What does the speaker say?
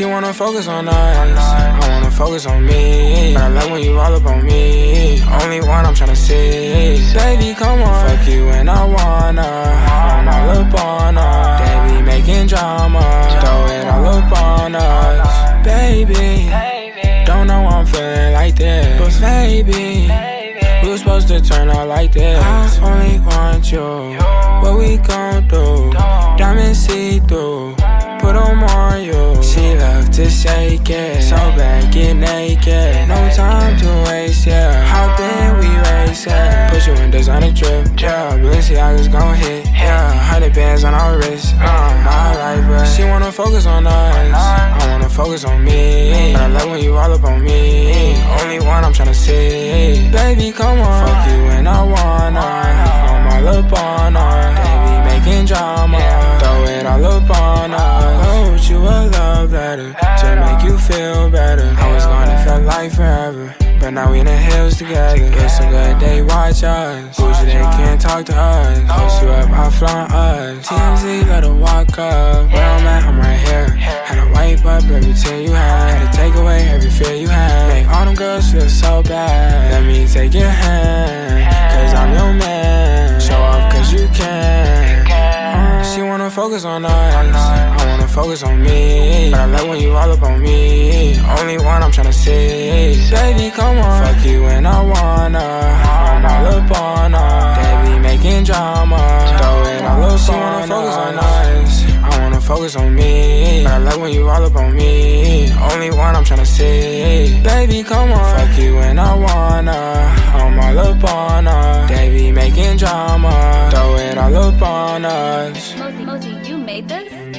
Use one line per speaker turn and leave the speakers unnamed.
She wanna focus on us, I wanna focus on me. But I like when you all up on me. Only one I'm tryna see. Baby, come on, fuck you and I wanna. Drama, throw it all up on us. Baby, don't know I'm feeling like this, but maybe. We were supposed to turn out like this. I only want you. What we gon' do? Diamond see through. Put 'em on you. She love to shake it. So bad, get naked. No time to waste, yeah. Hop in, we. Put you in designer drip, yeah. Balenciaga's gon' hit, yeah. Hundred bands on our wrist, uh. My life, but she wanna focus on us. I wanna focus on me. But I like when you all up on me. Only one I'm tryna see. Baby, come on. Fuck you and I wanna. I'm all up on her. They making drama. Throw it all up on us. Wrote you a love letter to make you feel better. I was gonna feel like forever. But now we in the hills together. It's a good day, watch us. Bougie, they can't talk to us. Post you up, I flaunt us. TMZ, let her walk up. Where I'm at, I'm right here. Had to wipe up every tear you had. Had to take away every fear you had. Make all them girls feel so bad. Let me take your hand. Cause I'm your man. Show up cause you can. She wanna focus on us. I wanna focus on me. But I like when you all up on me. Only one I'm tryna see. Baby, come on. Fuck you and I wanna. I'm all up on her. They be making drama. Throw it all up she wanna focus on us. I wanna focus on me. But I like when you all up on me. Only one I'm tryna see. Baby, come on. Fuck you and I wanna. I'm all up on her. They be making drama. Throw it all up on us.
Mosey, Mosey, you made this?